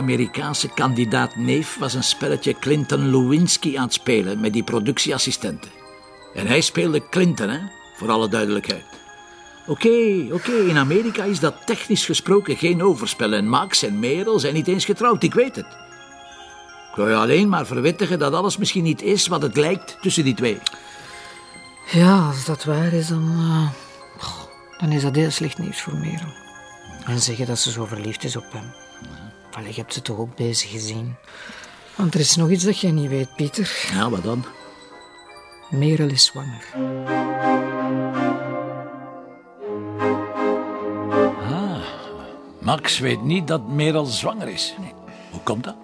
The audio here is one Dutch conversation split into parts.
Amerikaanse kandidaat-neef was een spelletje Clinton Lewinsky aan het spelen met die productieassistenten. En hij speelde Clinton, hè? Voor alle duidelijkheid. Oké, oké, in Amerika is dat technisch gesproken geen overspel. En Max en Merel zijn niet eens getrouwd, ik weet het. Ik wil je alleen maar verwittigen dat alles misschien niet is wat het lijkt tussen die twee. Ja, als dat waar is, dan, uh, dan is dat heel slecht nieuws voor Merel. En zeggen dat ze zo verliefd is op hem. Allee, je hebt ze toch ook bezig gezien. Want er is nog iets dat jij niet weet, Pieter. Ja, wat dan? Merel is zwanger. Ah, Max weet niet dat Merel zwanger is. Hoe komt dat?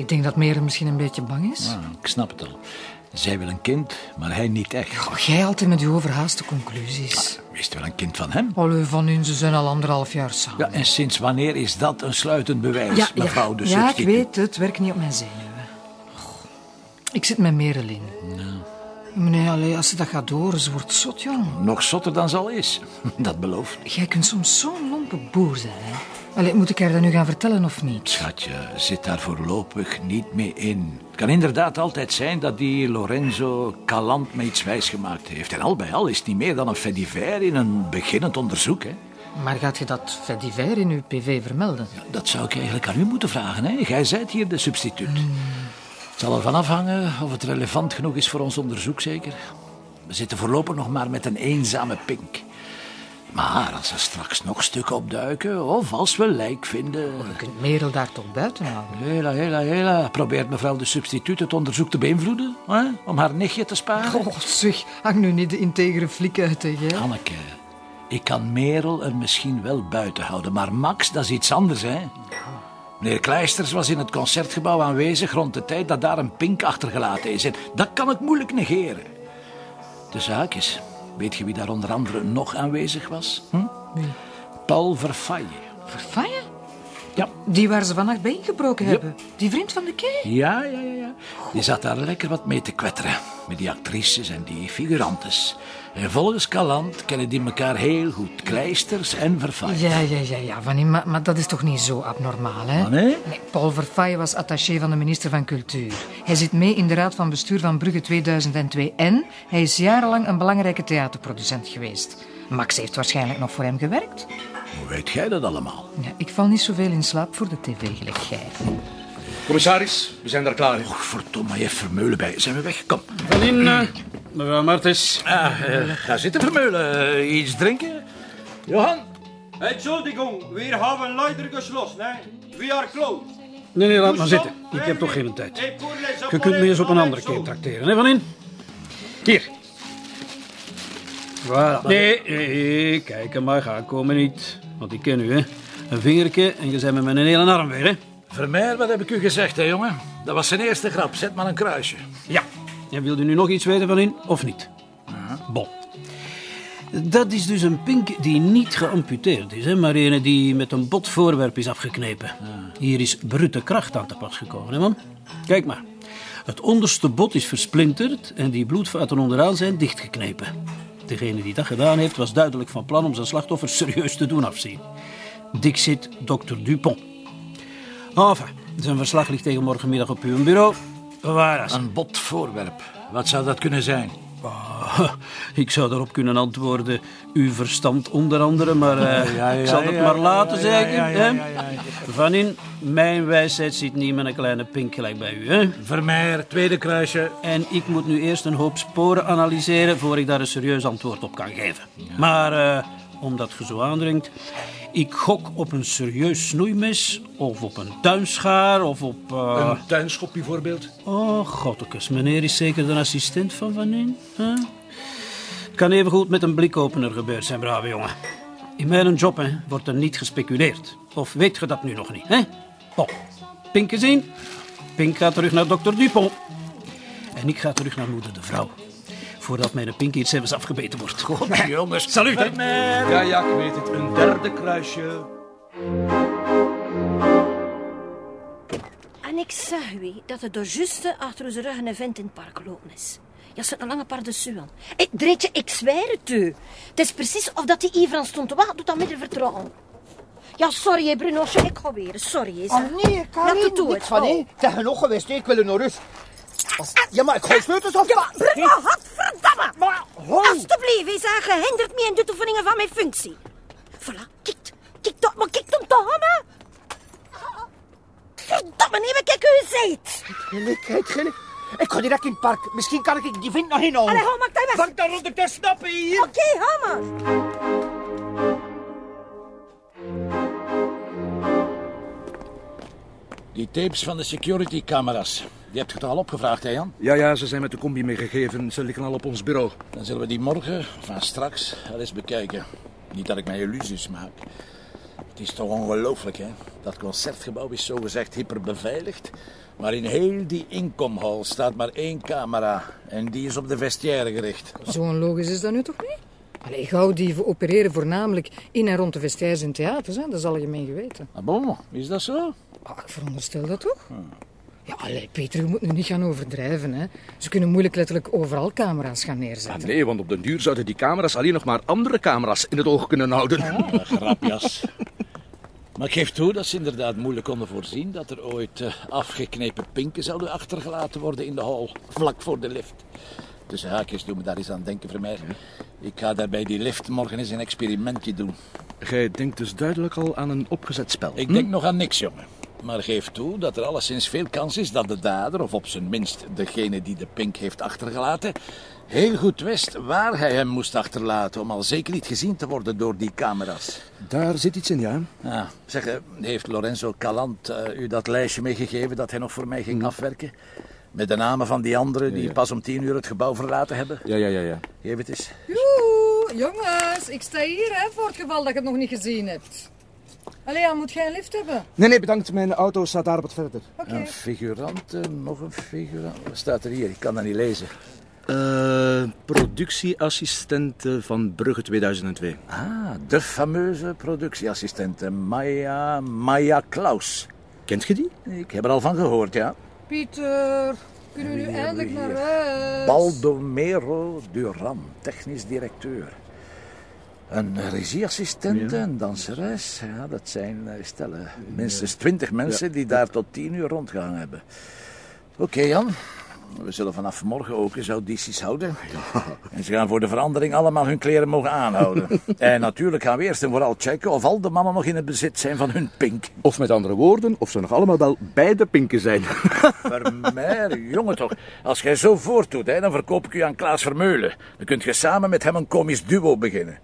Ja, ik denk dat Merel misschien een beetje bang is. Ah, ik snap het al. Zij wil een kind, maar hij niet echt. Oh, jij altijd met je overhaaste conclusies. Ah, wist wel een kind van hem? Allee, van hun, ze zijn al anderhalf jaar samen. Ja, en sinds wanneer is dat een sluitend bewijs, ja, mevrouw ja, de Ja, ik weet het. Het werkt niet op mijn zenuwen. Ik zit met Merel in. Meneer, allee, als ze dat gaat horen, ze wordt zot, jong. Nog zotter dan ze al is. Dat belooft. Jij kunt soms zo'n lompe boer zijn, hè. Allee, moet ik haar dat nu gaan vertellen of niet? Schatje, zit daar voorlopig niet mee in. Het kan inderdaad altijd zijn dat die Lorenzo Calant me iets wijsgemaakt heeft. En al bij al is het niet meer dan een fait divers in een beginnend onderzoek. Hè. Maar gaat je dat fait divers in uw PV vermelden? Ja, dat zou ik eigenlijk aan u moeten vragen. Hè. Jij zijt hier de substituut. Het zal ervan afhangen of het relevant genoeg is voor ons onderzoek, zeker. We zitten voorlopig nog maar met een eenzame pink. Maar als er straks nog stukken opduiken, of als we lijk vinden... Je kunt Merel daar toch buiten houden? Hela, hela, hela. Probeert mevrouw de substituut het onderzoek te beïnvloeden? Hè? Om haar nichtje te sparen? Oh, zeg, hang nu niet de integere flik uit, hè, jij. Anneke, ik kan Merel er misschien wel buiten houden, maar Max, dat is iets anders, hè? Meneer Kleisters was in het concertgebouw aanwezig rond de tijd dat daar een pink achtergelaten is. En dat kan ik moeilijk negeren. De zaak is, weet je wie daar onder andere nog aanwezig was? Hm? Paul Verfaille. Verfaaien? Ja. Die waar ze vannacht bij ingebroken Ja. hebben. Die vriend van de kei. Ja, ja, ja, ja. Die zat daar lekker wat mee te kwetteren. Met die actrices en die figurantes. En volgens Calant kennen die elkaar heel goed. Kleisters en Verfaille. Ja, ja, ja, ja, Vannie, maar, maar dat is toch niet zo abnormaal, hè? Ah, nee? Paul Verfaille was attaché van de minister van Cultuur. Hij zit mee in de raad van bestuur van Brugge 2002 en hij is jarenlang een belangrijke theaterproducent geweest. Max heeft waarschijnlijk nog voor hem gewerkt. Hoe weet jij dat allemaal? Ja, ik val niet zoveel in slaap voor de tv, gelijk jij. Commissaris, we zijn daar klaar. Och, verdomme, je hebt Vermeulen bij. Zijn we weg? Kom. Van in, eh, mevrouw Martens. Ah, eh, ga zitten, Vermeulen. Eh, iets drinken? Johan? Entschuldigung, wir haben leider geschlossen. Ne? We are closed. Nee, nee, laat maar zitten. Ik heb toch geen tijd. Je kunt me eens op een andere keer tracteren, hè, Van in? Hier. Voilà. Nee, nee, kijk maar, ga komen niet. Want ik ken u, hè. Een vingertje en je bent met mijn hele arm weer, hè. Vermeer, wat heb ik u gezegd, hè, jongen? Dat was zijn eerste grap. Zet maar een kruisje. Ja. En wil u nu nog iets weten van in, of niet? Bon. Dat is dus een pink die niet geamputeerd is, hè, maar een die met een bot voorwerp is afgeknepen. Hier is brute kracht aan te pas gekomen, hè, man? Kijk maar. Het onderste bot is versplinterd en die bloedvaten onderaan zijn dichtgeknepen. Degene die dat gedaan heeft, was duidelijk van plan om zijn slachtoffer serieus te doen afzien. Dixit Dr. Dupont. Enfin, zijn verslag ligt tegen morgenmiddag op uw bureau. Waar Een bot voorwerp. Wat zou dat kunnen zijn? Ik zou daarop kunnen antwoorden, uw verstand onder andere, maar eh, Ja, ja, ik zal het ja, maar laten zeggen. Van in, mijn wijsheid zit niet met een kleine pink gelijk bij u. Hè? Vermeer, tweede kruisje. En ik moet nu eerst een hoop sporen analyseren voor ik daar een serieus antwoord op kan geven. Maar eh, omdat je zo aandringt, ik gok op een serieus snoeimes of op een tuinschaar of op... eh, Een tuinschop bijvoorbeeld. Oh, godtekes, meneer is zeker de assistent van Van In? hè? Het kan evengoed met een blikopener gebeurd zijn, brave jongen. In mijn job hè, wordt er niet gespeculeerd. Of weet je dat nu nog niet, hè? Bon, Pink gezien. Pink gaat terug naar dokter Dupont. En ik ga terug naar moeder de vrouw. Voordat mijn Pink iets zelfs afgebeten wordt. God, jongens. Salut, hè? Ja, ja, ik weet het. Een derde kruisje. En ik zeg u dat het door juste achter onze rug een vent in het park lopen is. Ja, ze een lange pardessus aan. Hé, Dreetje, ik zweer het u. Het is precies of dat die Ivran stond te wachten tot aan midden vertrouwen. Ja, sorry, hè, Brunosje. Ik ga weer. Sorry, hè. Oh nee, Ja, het. van, Oh. hè. Het is genoeg geweest, ik wil er nog rust. Als- Ja, maar ik ga je sleutels af. Ja, Bruno, godverdamme! Maar, hoi. Alsjeblieft, gehindert me in de oefeningen van mijn functie. Voilà, kijk, kijk dat, maar kijk dan toch, hè. Verdamme, nee, wat ik u zet. Gelijkheid, gelijk. Ik ga direct in het park. Misschien kan ik die vind nog inhouden. Allee, hou, maak dat weg. Dank daar ondertussen snappen hier. Oké, hou maar. Die tapes van de security Die hebt je toch al opgevraagd, hè Jan? Ja, ja, ze zijn met de combi meegegeven. Ze liggen al op ons bureau. Dan zullen we die morgen, van straks, al eens bekijken. Niet dat ik mij illusies maak. Het is toch ongelooflijk, hè? Dat concertgebouw is zogezegd hyperbeveiligd. Maar in heel die inkomhal staat maar één camera. En die is op de vestiaire gericht. Zo'n logisch is dat nu toch niet? Allee, gauwdieven opereren voornamelijk in en rond de vestiaires en theaters. Hè? Dat is algemeen geweten. Ah bon, is dat zo? Ah, ik veronderstel dat toch? Ja, allee, Peter, je moet nu niet gaan overdrijven. Hè? Ze kunnen moeilijk letterlijk overal camera's gaan Ah, neerzetten. nee, want op den duur zouden die camera's alleen nog maar andere camera's in het oog kunnen houden. Ah, grapjas. Maar ik geef toe dat ze inderdaad moeilijk konden voorzien dat er ooit eh, afgeknepen pinken zouden achtergelaten worden in de hal, vlak voor de lift. Dus haakjes doen me daar eens aan denken voor mij. Ik ga daar bij die lift morgen eens een experimentje doen. Gij denkt dus duidelijk al aan een opgezet spel. Ik denk nog aan niks, jongen. Maar geef toe dat er alleszins veel kans is dat de dader, of op zijn minst degene die de pink heeft achtergelaten, heel goed wist waar hij hem moest achterlaten om al zeker niet gezien te worden door die camera's. Daar zit iets in, ja. Ja, zeg, eh, heeft Lorenzo Calant eh, u dat lijstje meegegeven dat hij nog voor mij ging afwerken? Met de namen van die anderen die ja. pas om tien uur het gebouw verlaten hebben? Ja, ja, ja, ja. Geef het eens. Joe, jongens, ik sta hier hè, voor het geval dat je het nog niet gezien hebt. Allee, moet jij een lift hebben? Nee, nee, bedankt. Mijn auto staat daar wat verder. Een figurant, nog een figurant. Wat staat er hier? Ik kan dat niet lezen. Eh, productieassistent eh, van Brugge 2002. Ah, de fameuze productieassistente Maya, Maya Klaus. Kent je die? Ik heb er al van gehoord, ja. Pieter, kunnen we nu eindelijk naar huis? Baldomero Duran, technisch directeur. Een regieassistent, een danseres. Ja, dat zijn eh, stellen. Minstens twintig mensen die daar tot tien uur rondgehangen hebben. Oké, Jan. We zullen vanaf morgen ook eens audities houden. En ze gaan voor de verandering allemaal hun kleren mogen aanhouden. en natuurlijk gaan we eerst en vooral checken of al de mannen nog in het bezit zijn van hun pink. Of met andere woorden, of ze nog allemaal wel bij de pinken zijn. Vermeer, jongen toch. Als jij zo voortdoet, hè, dan verkoop ik u aan Klaas Vermeulen. Dan kunt je samen met hem een komisch duo beginnen.